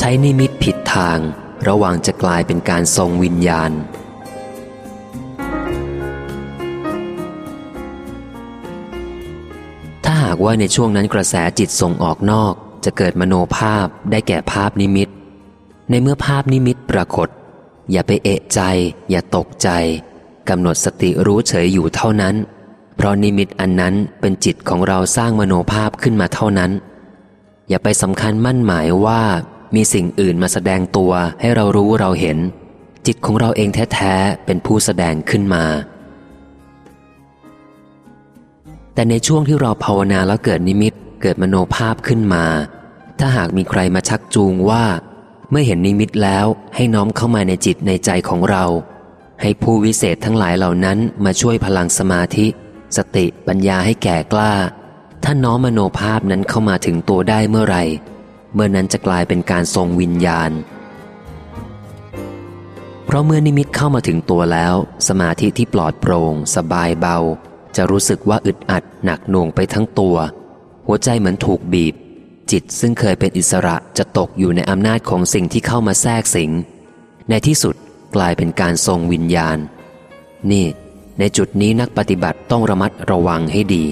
ใช้นิมิตผิดทาง ระวังจะกลายเป็นการทรงวิญญาณ ถ้าหากว่าในช่วงนั้นกระแสจิตส่งออกนอก จะเกิดมโนภาพได้แก่ภาพนิมิต ในเมื่อภาพนิมิตปรากฏ อย่าไปเอะใจ อย่าตกใจกำหนดสติรู้เฉยอยู่เท่านั้น เพราะนิมิตอันนั้นเป็นจิตของเราสร้างมโนภาพขึ้นมาเท่านั้น อย่าไปสำคัญมั่นหมายว่า มีสิ่งอื่นมาแสดงตัวให้เรารู้เราเห็น จิตของเราเองแท้ ๆ เป็นผู้แสดงขึ้นมา แต่ในช่วงที่เราภาวนาแล้วเกิดนิมิตเกิดมโนภาพขึ้นมา ถ้าหากมีใครมาชักจูงว่า เมื่อเห็นนิมิตแล้วให้น้อมเข้ามาในจิตในใจของเรา ให้ผู้วิเศษทั้งหลายเหล่านั้นมาช่วยพลังสมาธิ สติปัญญาให้แก่กล้า ถ้าน้อมมโนภาพนั้นเข้ามาถึงตัวได้เมื่อไหร่ มื่อนั้นจะกลายเป็นการทรงวิญญาณ เพราะเมื่อนิมิตเข้ามาถึงตัวแล้ว สมาธิที่ปลอดโปร่งสบายเบา จะรู้สึกว่าอึดอัดหนักหน่วงไปทั้งตัว หัวใจเหมือนถูกบีบ จิตซึ่งเคยเป็นอิสระจะตกอยู่ในอำนาจของสิ่งที่เข้ามาแทรกสิง ในที่สุดกลายเป็นการทรงวิญญาณ นี่ ในจุดนี้นักปฏิบัติต้องระมัดระวังให้ดี